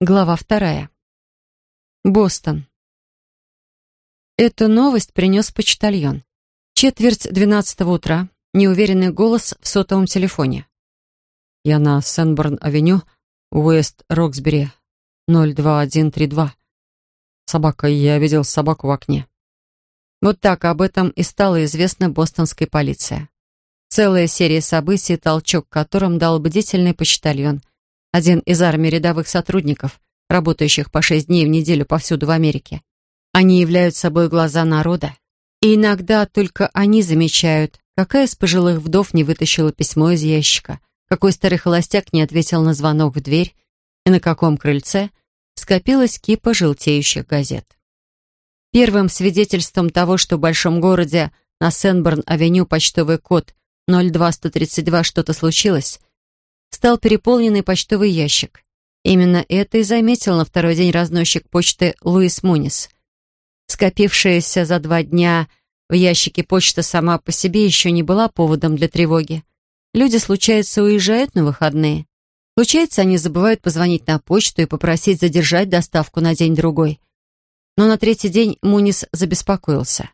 Глава вторая. Бостон. Эту новость принес почтальон. Четверть двенадцатого утра. Неуверенный голос в сотовом телефоне. «Я на Сенборн-авеню, Уэст-Роксбери, 02132. Собака, я видел собаку в окне». Вот так об этом и стало известно бостонской полиции. Целая серия событий, толчок которым дал бдительный почтальон – один из армии рядовых сотрудников, работающих по шесть дней в неделю повсюду в Америке. Они являются собой глаза народа. И иногда только они замечают, какая из пожилых вдов не вытащила письмо из ящика, какой старый холостяк не ответил на звонок в дверь, и на каком крыльце скопилась кипа желтеющих газет. Первым свидетельством того, что в большом городе на Сенборн-авеню почтовый код 02132 что-то случилось, стал переполненный почтовый ящик. Именно это и заметил на второй день разносчик почты Луис Мунис. Скопившаяся за два дня в ящике почта сама по себе еще не была поводом для тревоги. Люди, случается, уезжают на выходные. Случается, они забывают позвонить на почту и попросить задержать доставку на день-другой. Но на третий день Мунис забеспокоился.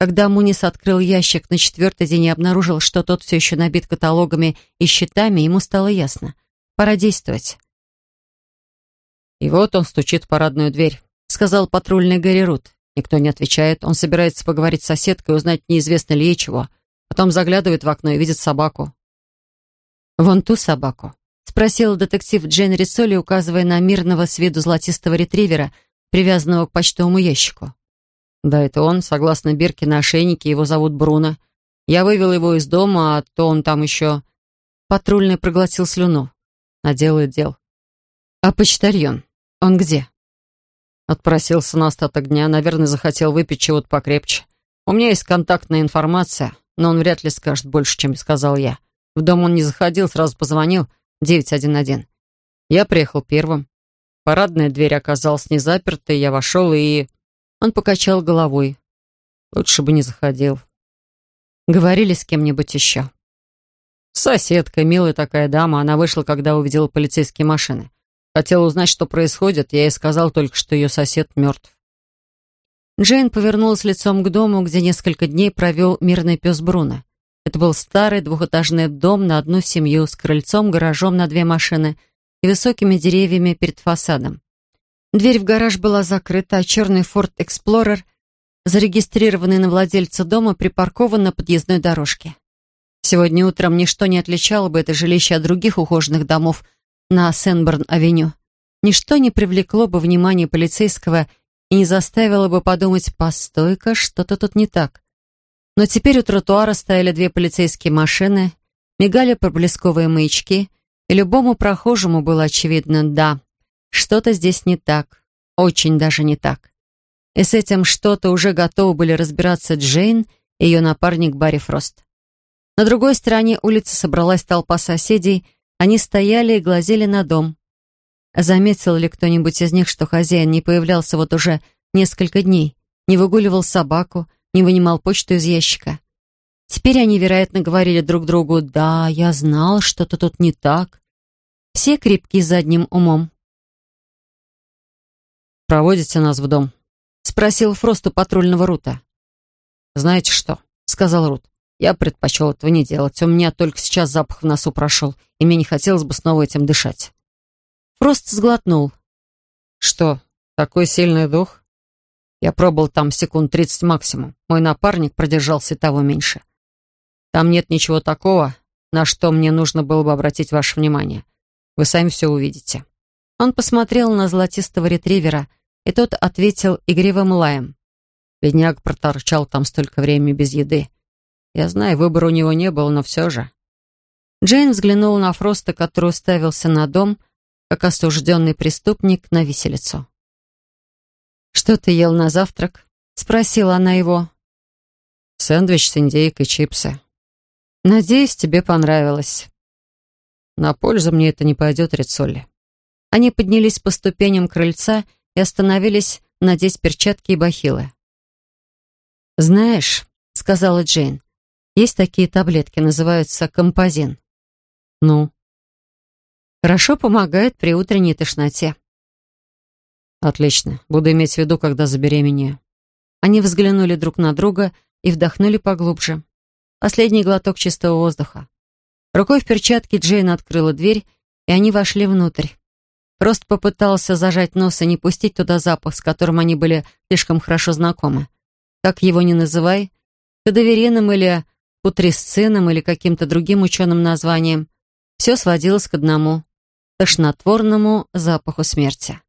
Когда Мунис открыл ящик на четвертый день и обнаружил, что тот все еще набит каталогами и счетами, ему стало ясно. Пора действовать. «И вот он стучит в парадную дверь», — сказал патрульный Гэри Рут. Никто не отвечает. Он собирается поговорить с соседкой, узнать, неизвестно ли ей чего. Потом заглядывает в окно и видит собаку. «Вон ту собаку», — спросил детектив Джейн Рисоли, указывая на мирного с виду золотистого ретривера, привязанного к почтовому ящику. Да, это он. Согласно бирке на ошейнике, его зовут Бруно. Я вывел его из дома, а то он там еще... Патрульный проглотил слюну. Наделает дел. А почтальон? Он где? Отпросился на остаток дня. Наверное, захотел выпить чего-то покрепче. У меня есть контактная информация, но он вряд ли скажет больше, чем сказал я. В дом он не заходил, сразу позвонил 911. Я приехал первым. Парадная дверь оказалась не запертой, я вошел и... Он покачал головой. Лучше бы не заходил. Говорили с кем-нибудь еще. Соседка, милая такая дама, она вышла, когда увидела полицейские машины. Хотела узнать, что происходит, я ей сказал только, что ее сосед мертв. Джейн повернулась лицом к дому, где несколько дней провел мирный пес Бруно. Это был старый двухэтажный дом на одну семью с крыльцом, гаражом на две машины и высокими деревьями перед фасадом. Дверь в гараж была закрыта, а черный Ford Explorer, зарегистрированный на владельца дома, припаркован на подъездной дорожке. Сегодня утром ничто не отличало бы это жилище от других ухоженных домов на Сенборн-авеню. Ничто не привлекло бы внимание полицейского и не заставило бы подумать «постой-ка, что-то тут не так». Но теперь у тротуара стояли две полицейские машины, мигали проблесковые маячки, и любому прохожему было очевидно «да, что-то здесь не так. Очень даже не так. И с этим что-то уже готовы были разбираться Джейн и ее напарник Барри Фрост. На другой стороне улицы собралась толпа соседей, они стояли и глазели на дом. Заметил ли кто-нибудь из них, что хозяин не появлялся вот уже несколько дней, не выгуливал собаку, не вынимал почту из ящика? Теперь они, вероятно, говорили друг другу «Да, я знал, что-то тут не так». Все крепкие задним умом. «Проводите нас в дом?» — спросил Фрост у патрульного Рута. «Знаете что?» — сказал Рут. «Я предпочел этого не делать. У меня только сейчас запах в носу прошел, и мне не хотелось бы снова этим дышать». Фрост сглотнул. «Что, такой сильный дух?» Я пробыл там секунд тридцать максимум. Мой напарник продержался того меньше. Там нет ничего такого, на что мне нужно было бы обратить ваше внимание. Вы сами все увидите. Он посмотрел на золотистого ретривера — и тот ответил игривым лаем. Бедняк проторчал там столько времени без еды. Я знаю, выбора у него не было, но все же. Джейн взглянула на Фроста, который уставился на дом, как осужденный преступник на виселицу. «Что ты ел на завтрак?» — спросила она его. «Сэндвич с индейкой, чипсы». «Надеюсь, тебе понравилось». «На пользу мне это не пойдет, Рицолли». Они поднялись по ступеням крыльца и остановились надеть перчатки и бахилы. «Знаешь», — сказала Джейн, — «есть такие таблетки, называются композин». «Ну?» «Хорошо помогает при утренней тошноте. Отлично. Буду иметь в виду, когда забеременею. Они взглянули друг на друга и вдохнули поглубже. Последний глоток чистого воздуха. Рукой в перчатке Джейн открыла дверь, и они вошли внутрь. Рост попытался зажать нос и не пустить туда запах, с которым они были слишком хорошо знакомы. Как его ни называй, кадаверином или путрисцином или каким-то другим ученым названием, все сводилось к одному — тошнотворному запаху смерти.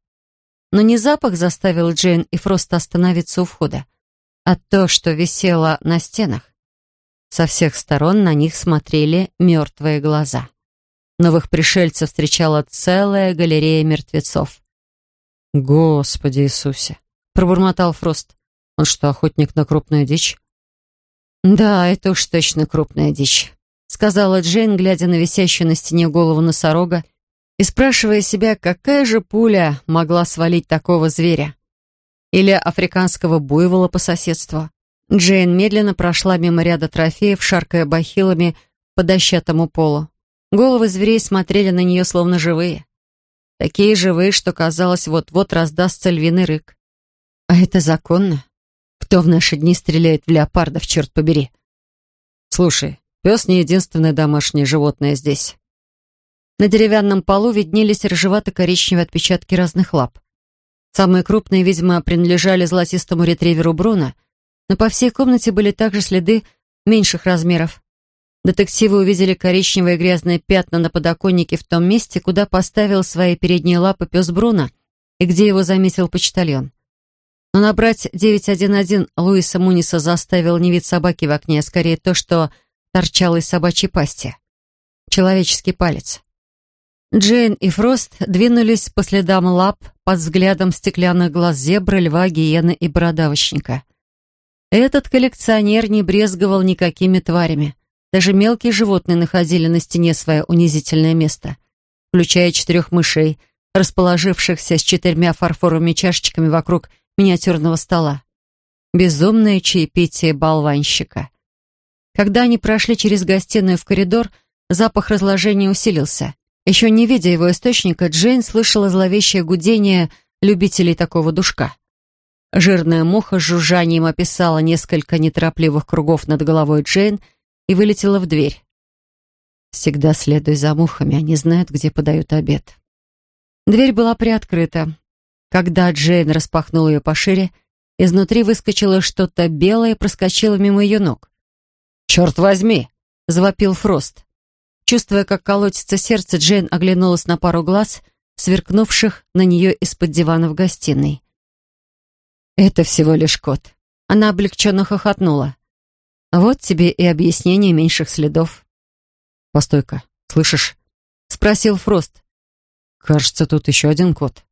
Но не запах заставил Джейн и Фроста остановиться у входа, а то, что висело на стенах. Со всех сторон на них смотрели мертвые глаза. Новых пришельцев встречала целая галерея мертвецов. «Господи Иисусе!» — пробормотал Фрост. «Он что, охотник на крупную дичь?» «Да, это уж точно крупная дичь», — сказала Джейн, глядя на висящую на стене голову носорога и спрашивая себя, какая же пуля могла свалить такого зверя. Или африканского буйвола по соседству. Джейн медленно прошла мимо ряда трофеев, шаркая бахилами по дощатому полу. Головы зверей смотрели на нее словно живые. Такие живые, что казалось, вот-вот раздастся львиный рык. А это законно? Кто в наши дни стреляет в леопардов, черт побери? Слушай, пес не единственное домашнее животное здесь. На деревянном полу виднелись рыжевато-коричневые отпечатки разных лап. Самые крупные, видимо, принадлежали золотистому ретриверу Бруно, но по всей комнате были также следы меньших размеров. Детективы увидели коричневые грязные пятна на подоконнике в том месте, куда поставил свои передние лапы пес Бруно и где его заметил почтальон. Но набрать 911 Луиса Муниса заставил не вид собаки в окне, а скорее то, что торчало из собачьей пасти. Человеческий палец. Джейн и Фрост двинулись по следам лап под взглядом стеклянных глаз зебры, льва, гиены и бородавочника. Этот коллекционер не брезговал никакими тварями. Даже мелкие животные находили на стене свое унизительное место, включая четырех мышей, расположившихся с четырьмя фарфоровыми чашечками вокруг миниатюрного стола. Безумное чаепитие болванщика. Когда они прошли через гостиную в коридор, запах разложения усилился. Еще не видя его источника, Джейн слышала зловещее гудение любителей такого душка. Жирная муха с жужжанием описала несколько неторопливых кругов над головой Джейн и вылетела в дверь. Всегда следуй за мухами, они знают, где подают обед. Дверь была приоткрыта. Когда Джейн распахнула ее пошире, изнутри выскочило что-то белое и проскочило мимо ее ног. «Черт возьми!» — завопил Фрост. Чувствуя, как колотится сердце, Джейн оглянулась на пару глаз, сверкнувших на нее из-под дивана в гостиной. «Это всего лишь кот». Она облегченно хохотнула. «Вот тебе и объяснение меньших следов». «Постой-ка, слышишь?» — спросил Фрост. «Кажется, тут еще один кот».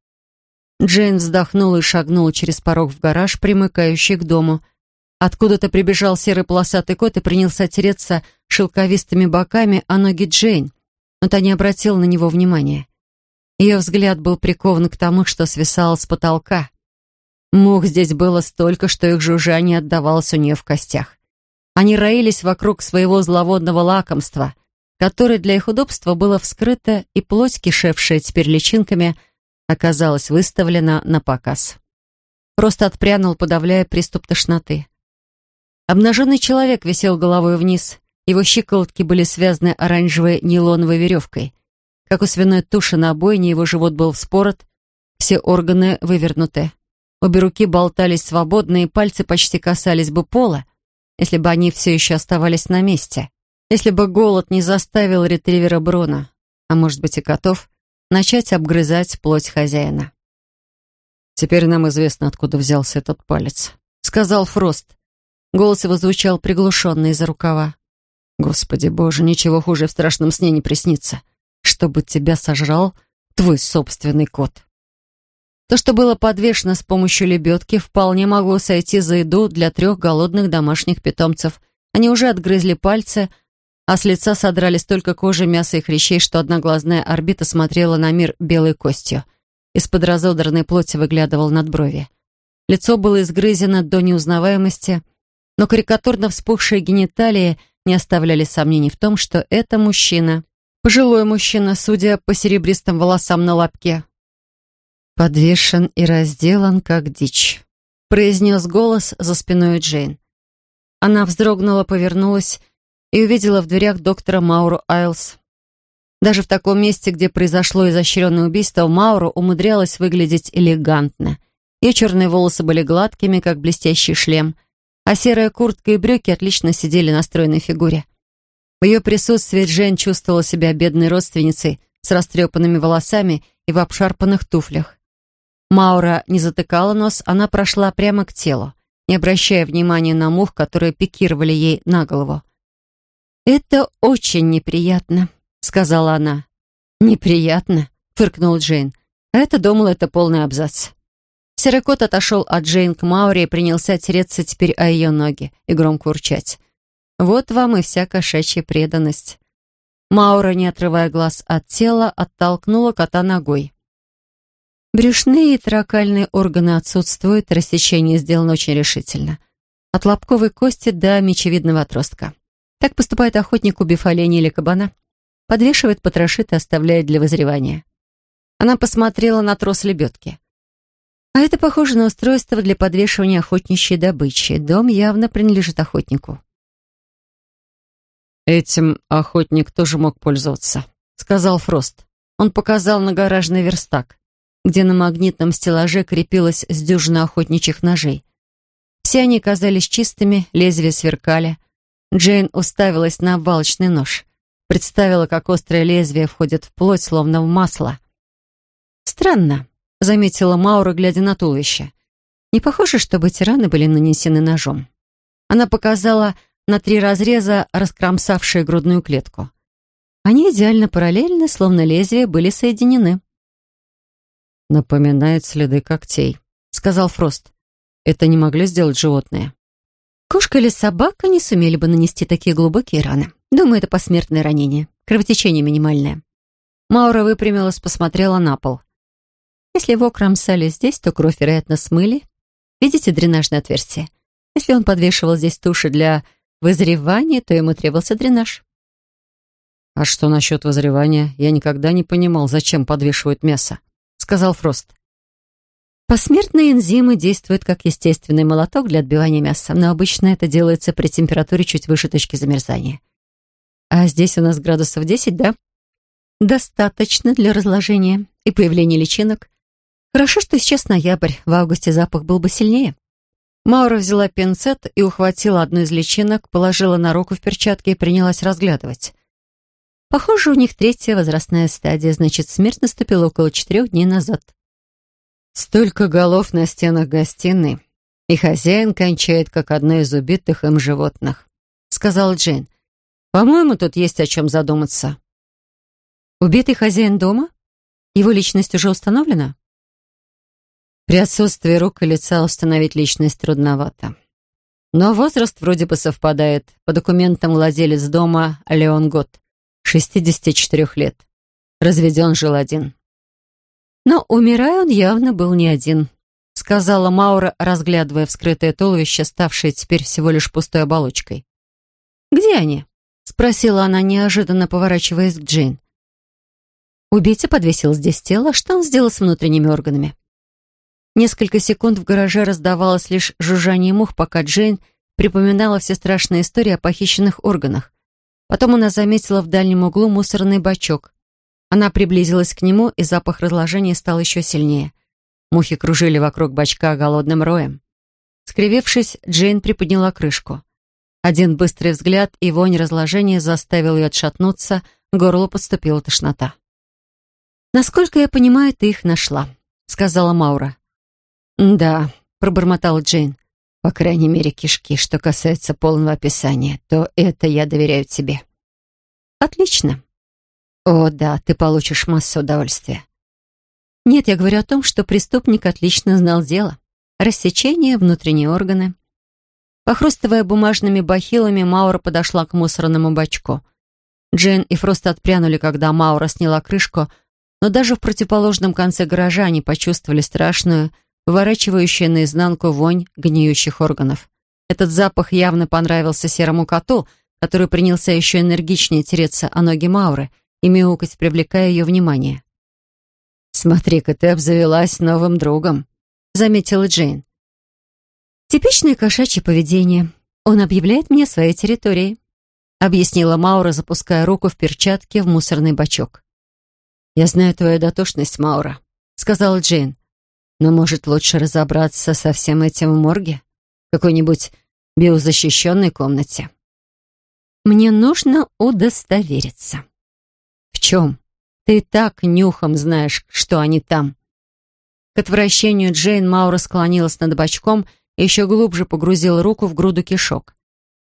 Джейн вздохнула и шагнула через порог в гараж, примыкающий к дому. Откуда-то прибежал серый полосатый кот и принялся тереться шелковистыми боками о ноги Джейн, но та не обратила на него внимания. Ее взгляд был прикован к тому, что свисало с потолка. Мух здесь было столько, что их жужжание отдавалось у нее в костях. Они роились вокруг своего зловодного лакомства, которое для их удобства было вскрыто, и плоть, кишевшая теперь личинками, оказалась выставлена на показ. Просто отпрянул, подавляя приступ тошноты. Обнаженный человек висел головой вниз. Его щиколотки были связаны оранжевой нейлоновой веревкой. Как у свиной туши на обойне, его живот был вспорот, все органы вывернуты. Обе руки болтались свободно, и пальцы почти касались бы пола, если бы они все еще оставались на месте. Если бы голод не заставил ретривера Брона, а может быть и котов, начать обгрызать плоть хозяина. «Теперь нам известно, откуда взялся этот палец», — сказал Фрост. Голос его звучал приглушенно из-за рукава. «Господи боже, ничего хуже в страшном сне не приснится. Чтобы тебя сожрал твой собственный кот». То, что было подвешено с помощью лебедки, вполне могло сойти за еду для трех голодных домашних питомцев. Они уже отгрызли пальцы, а с лица содрали столько кожи, мяса и хрящей, что одноглазная орбита смотрела на мир белой костью. Из-под разодранной плоти выглядывал надброви. Лицо было изгрызено до неузнаваемости, но карикатурно вспухшие гениталии не оставляли сомнений в том, что это мужчина. Пожилой мужчина, судя по серебристым волосам на лобке. Подвешен и разделан, как дичь», — произнес голос за спиной Джейн. Она вздрогнула, повернулась и увидела в дверях доктора Мауру Айлс. Даже в таком месте, где произошло изощренное убийство, Мауру умудрялась выглядеть элегантно. Ее черные волосы были гладкими, как блестящий шлем, а серая куртка и брюки отлично сидели на стройной фигуре. В ее присутствии Джейн чувствовала себя бедной родственницей с растрепанными волосами и в обшарпанных туфлях. Маура не затыкала нос, она прошла прямо к телу, не обращая внимания на мух, которые пикировали ей на голову. «Это очень неприятно», — сказала она. «Неприятно», — фыркнул Джейн. А это думал, это полный абзац. Серый кот отошел от Джейн к Мауре и принялся тереться теперь о ее ноги и громко урчать. «Вот вам и вся кошачья преданность». Маура, не отрывая глаз от тела, оттолкнула кота ногой. Брюшные и тракальные органы отсутствуют, рассечение сделано очень решительно. От лобковой кости до мечевидного отростка. Так поступает охотник, убив оленя или кабана. Подвешивает, потрошит и оставляет для вызревания. Она посмотрела на трос лебедки. А это похоже на устройство для подвешивания охотничьей добычи. Дом явно принадлежит охотнику. «Этим охотник тоже мог пользоваться», — сказал Фрост. Он показал на гаражный верстак, где на магнитном стеллаже крепилась с дюжина охотничьих ножей. Все они казались чистыми, лезвия сверкали — Джейн уставилась на обвалочный нож. Представила, как острое лезвие входит в плоть, словно в масло. «Странно», — заметила Маура, глядя на туловище. «Не похоже, чтобы эти раны были нанесены ножом». Она показала на три разреза, раскромсавшие грудную клетку. Они идеально параллельны, словно лезвия были соединены. «Напоминает следы когтей», — сказал Фрост. «Это не могли сделать животные?» Кошка или собака не сумели бы нанести такие глубокие раны. Думаю, это посмертное ранение. Кровотечение минимальное. Маура выпрямилась, посмотрела на пол. Если его кромсали здесь, то кровь, вероятно, смыли. Видите дренажное отверстие? Если он подвешивал здесь туши для вызревания, то ему требовался дренаж. «А что насчет вызревания? Я никогда не понимал, зачем подвешивают мясо», — сказал Фрост. Посмертные энзимы действуют как естественный молоток для отбивания мяса, но обычно это делается при температуре чуть выше точки замерзания. А здесь у нас градусов 10, да? Достаточно для разложения и появления личинок. Хорошо, что сейчас ноябрь, в августе запах был бы сильнее. Маура взяла пинцет и ухватила одну из личинок, положила на руку в перчатке и принялась разглядывать. Похоже, у них третья возрастная стадия, значит, смерть наступила около четырех дней назад. Столько голов на стенах гостиной, и хозяин кончает, как одно из убитых им животных», — сказал Джейн. «По-моему, тут есть о чем задуматься». «Убитый хозяин дома? Его личность уже установлена?» При отсутствии рук и лица установить личность трудновато. Но возраст вроде бы совпадает. По документам владелец дома Леон Гот, 64 лет. Разведен, жил один. Но, умирая, он явно был не один, сказала Маура, разглядывая вскрытое туловище, ставшее теперь всего лишь пустой оболочкой. «Где они?» — спросила она, неожиданно поворачиваясь к Джейн. Убийца подвесил здесь тело. Что он сделал с внутренними органами? Несколько секунд в гараже раздавалось лишь жужжание мух, пока Джейн припоминала все страшные истории о похищенных органах. Потом она заметила в дальнем углу мусорный бачок. Она приблизилась к нему, и запах разложения стал еще сильнее. Мухи кружили вокруг бачка голодным роем. Скривившись, Джейн приподняла крышку. Один быстрый взгляд и вонь разложения заставил ее отшатнуться, к горлу подступила тошнота. «Насколько я понимаю, ты их нашла», — сказала Маура. «Да», — пробормотала Джейн. «По крайней мере, кишки. Что касается полного описания, то это я доверяю тебе». «Отлично», «О, да, ты получишь массу удовольствия». «Нет, я говорю о том, что преступник отлично знал дело. Рассечение, внутренние органы». Похрустывая бумажными бахилами, Маура подошла к мусорному бачку. Джейн и Фрост отпрянули, когда Маура сняла крышку, но даже в противоположном конце гаража они почувствовали страшную, выворачивающую наизнанку вонь гниющих органов. Этот запах явно понравился серому коту, который принялся еще энергичнее тереться о ноги Мауры — и мяукать, привлекая ее внимание. «Смотри-ка, ты обзавелась новым другом», — заметила Джейн. «Типичное кошачье поведение. Он объявляет мне своей территорией», — объяснила Маура, запуская руку в перчатке в мусорный бачок. «Я знаю твою дотошность, Маура», — сказала Джейн. «Но, может, лучше разобраться со всем этим в морге? В какой-нибудь биозащищенной комнате?» «Мне нужно удостовериться». «В чем?» Ты так нюхом знаешь, что они там». К отвращению Джейн Маура склонилась над бочком и еще глубже погрузила руку в груду кишок.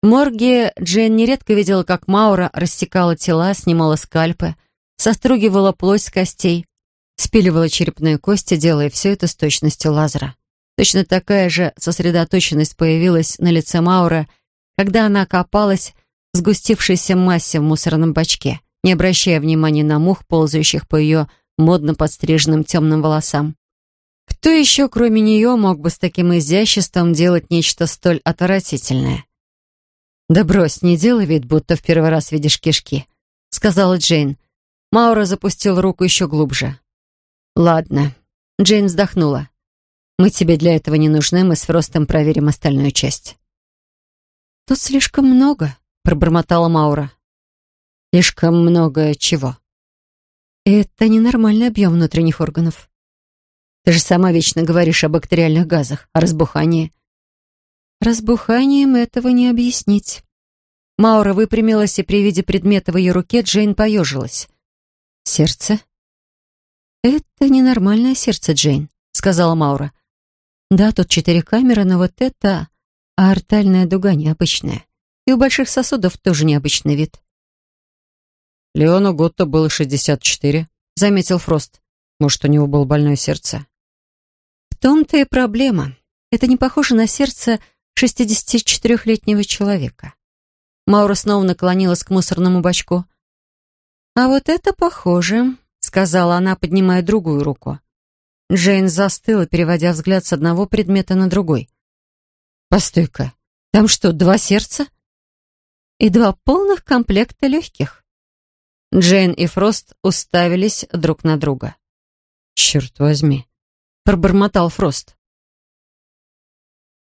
В морге Джейн нередко видела, как Маура рассекала тела, снимала скальпы, состругивала плоть с костей, спиливала черепные кости, делая все это с точностью лазера. Точно такая же сосредоточенность появилась на лице Маура, когда она копалась в сгустившейся массе в мусорном бачке — не обращая внимания на мух, ползающих по ее модно подстриженным темным волосам. Кто еще, кроме нее, мог бы с таким изяществом делать нечто столь отвратительное? «Да брось, не делай вид, будто в первый раз видишь кишки», — сказала Джейн. Маура запустил руку еще глубже. «Ладно». Джейн вздохнула. «Мы тебе для этого не нужны, мы с Фростом проверим остальную часть». «Тут слишком много», — пробормотала Маура. Слишком много чего. Это ненормальный объем внутренних органов. Ты же сама вечно говоришь о бактериальных газах, о разбухании. Разбуханием этого не объяснить. Маура выпрямилась, и при виде предмета в ее руке Джейн поежилась. «Сердце?» «Это ненормальное сердце, Джейн», — сказала Маура. «Да, тут четыре камеры, но вот это... А артальная дуга необычная. И у больших сосудов тоже необычный вид. Леону Готто было 64, заметил Фрост. Может, у него было больное сердце? В том-то и проблема. Это не похоже на сердце 64-летнего человека. Маура снова наклонилась к мусорному бачку. «А вот это похоже», — сказала она, поднимая другую руку. Джейн застыла, переводя взгляд с одного предмета на другой. «Постой-ка, там что, два сердца?» «И два полных комплекта легких». Джейн и Фрост уставились друг на друга. «Черт возьми!» — пробормотал Фрост.